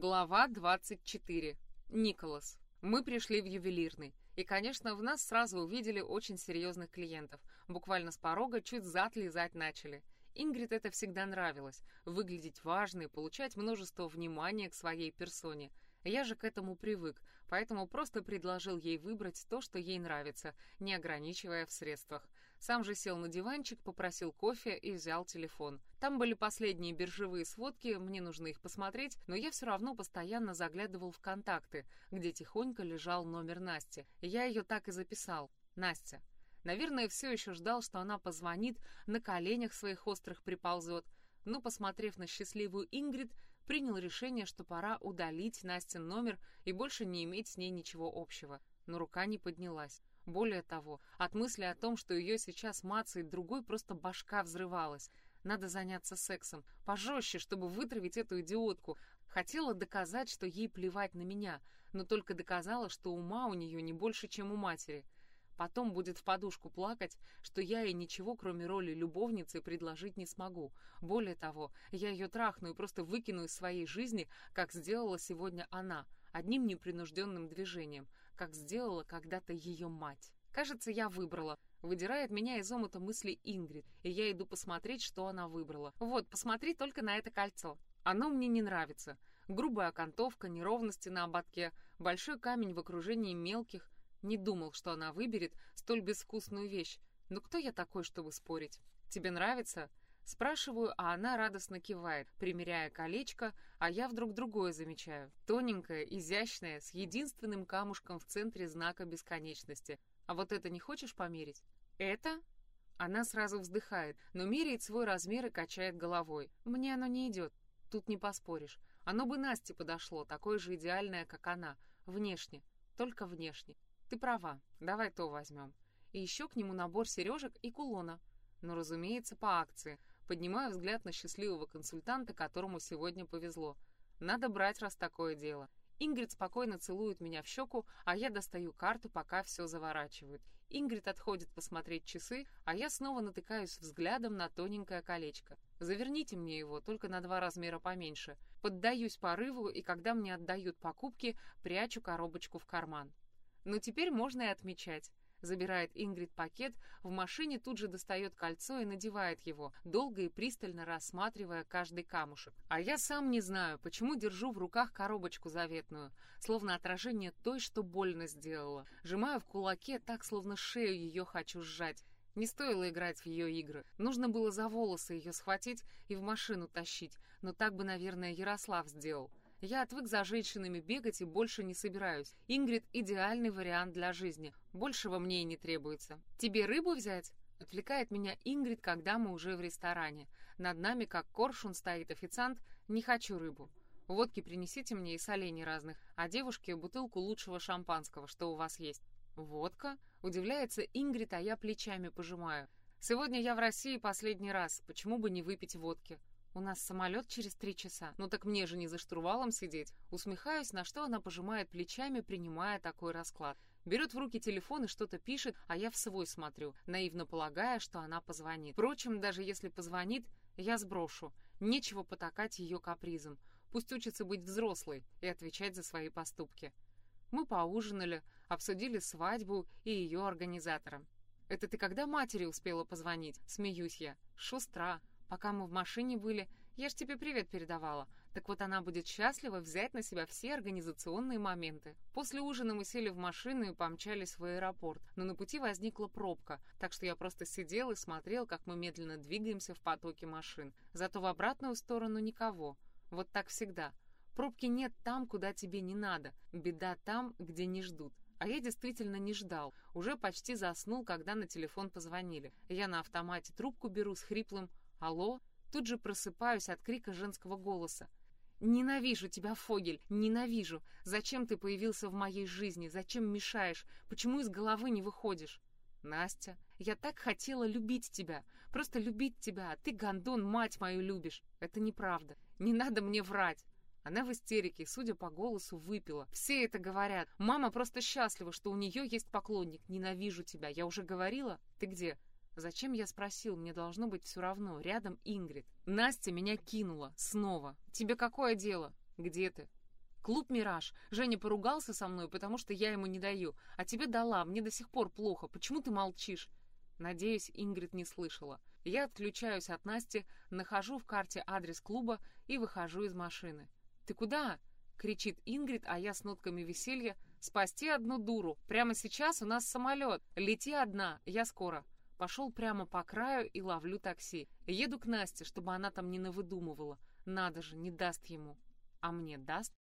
Глава 24. Николас. Мы пришли в ювелирный. И, конечно, в нас сразу увидели очень серьезных клиентов. Буквально с порога чуть зад лизать начали. Ингрид это всегда нравилось. Выглядеть важной, получать множество внимания к своей персоне. Я же к этому привык, поэтому просто предложил ей выбрать то, что ей нравится, не ограничивая в средствах. Сам же сел на диванчик, попросил кофе и взял телефон. Там были последние биржевые сводки, мне нужно их посмотреть, но я все равно постоянно заглядывал в контакты, где тихонько лежал номер Насти. Я ее так и записал. Настя. Наверное, все еще ждал, что она позвонит, на коленях своих острых приползет, но, посмотрев на счастливую Ингрид, принял решение, что пора удалить Настин номер и больше не иметь с ней ничего общего. Но рука не поднялась. Более того, от мысли о том, что ее сейчас мацает другой, просто башка взрывалась. Надо заняться сексом. Пожестче, чтобы вытравить эту идиотку. Хотела доказать, что ей плевать на меня, но только доказала, что ума у нее не больше, чем у матери. Потом будет в подушку плакать, что я ей ничего, кроме роли любовницы, предложить не смогу. Более того, я ее трахну и просто выкину из своей жизни, как сделала сегодня она, одним непринужденным движением, как сделала когда-то ее мать. Кажется, я выбрала. Выдирает меня из омута мысли Ингрид, и я иду посмотреть, что она выбрала. Вот, посмотри только на это кольцо. Оно мне не нравится. Грубая окантовка, неровности на ободке, большой камень в окружении мелких, не думал, что она выберет столь безвкусную вещь. Но кто я такой, чтобы спорить? Тебе нравится? Спрашиваю, а она радостно кивает, примеряя колечко, а я вдруг другое замечаю. Тоненькое, изящное, с единственным камушком в центре знака бесконечности. А вот это не хочешь померить? Это? Она сразу вздыхает, но меряет свой размер и качает головой. Мне оно не идет. Тут не поспоришь. Оно бы Насте подошло, такое же идеальное, как она. Внешне. Только внешне. Ты права, давай то возьмем. И еще к нему набор сережек и кулона. Но, разумеется, по акции. Поднимаю взгляд на счастливого консультанта, которому сегодня повезло. Надо брать, раз такое дело. Ингрид спокойно целует меня в щеку, а я достаю карту, пока все заворачивают. Ингрид отходит посмотреть часы, а я снова натыкаюсь взглядом на тоненькое колечко. Заверните мне его, только на два размера поменьше. Поддаюсь порыву, и когда мне отдают покупки, прячу коробочку в карман. Но теперь можно и отмечать. Забирает Ингрид пакет, в машине тут же достает кольцо и надевает его, долго и пристально рассматривая каждый камушек. А я сам не знаю, почему держу в руках коробочку заветную, словно отражение той, что больно сделала. Сжимаю в кулаке так, словно шею ее хочу сжать. Не стоило играть в ее игры. Нужно было за волосы ее схватить и в машину тащить, но так бы, наверное, Ярослав сделал. Я отвык за женщинами бегать и больше не собираюсь. Ингрид — идеальный вариант для жизни. Большего мне и не требуется. Тебе рыбу взять? Отвлекает меня Ингрид, когда мы уже в ресторане. Над нами, как коршун, стоит официант. Не хочу рыбу. Водки принесите мне и солений разных, а девушке бутылку лучшего шампанского, что у вас есть. Водка? Удивляется Ингрид, а я плечами пожимаю. Сегодня я в России последний раз, почему бы не выпить водки? «У нас самолет через три часа. Ну так мне же не за штурвалом сидеть». Усмехаюсь, на что она пожимает плечами, принимая такой расклад. Берет в руки телефон и что-то пишет, а я в свой смотрю, наивно полагая, что она позвонит. Впрочем, даже если позвонит, я сброшу. Нечего потакать ее капризом. Пусть учится быть взрослой и отвечать за свои поступки. Мы поужинали, обсудили свадьбу и ее организатора. «Это ты когда матери успела позвонить?» Смеюсь я. «Шустра. Пока мы в машине были, я ж тебе привет передавала. Так вот она будет счастлива взять на себя все организационные моменты. После ужина мы сели в машину и помчались в аэропорт, но на пути возникла пробка, так что я просто сидел и смотрел, как мы медленно двигаемся в потоке машин. Зато в обратную сторону никого. Вот так всегда. Пробки нет там, куда тебе не надо. Беда там, где не ждут. А я действительно не ждал. Уже почти заснул, когда на телефон позвонили. Я на автомате трубку беру с хриплым «Алло?» Тут же просыпаюсь от крика женского голоса. «Ненавижу тебя, Фогель, ненавижу! Зачем ты появился в моей жизни? Зачем мешаешь? Почему из головы не выходишь?» «Настя, я так хотела любить тебя, просто любить тебя, а ты, гондон, мать мою любишь. Это неправда. Не надо мне врать». Она в истерике, судя по голосу, выпила. Все это говорят. Мама просто счастлива, что у нее есть поклонник. Ненавижу тебя. Я уже говорила? Ты где? Зачем я спросил? Мне должно быть все равно. Рядом Ингрид. Настя меня кинула. Снова. Тебе какое дело? Где ты? Клуб «Мираж». Женя поругался со мной, потому что я ему не даю. А тебе дала, мне до сих пор плохо. Почему ты молчишь?» Надеюсь, Ингрид не слышала. Я отключаюсь от Насти, нахожу в карте адрес клуба и выхожу из машины. «Ты куда?» — кричит Ингрид, а я с нотками веселья. «Спасти одну дуру. Прямо сейчас у нас самолет. Лети одна, я скоро». Пошел прямо по краю и ловлю такси. Еду к Насте, чтобы она там не навыдумывала. Надо же, не даст ему. А мне даст?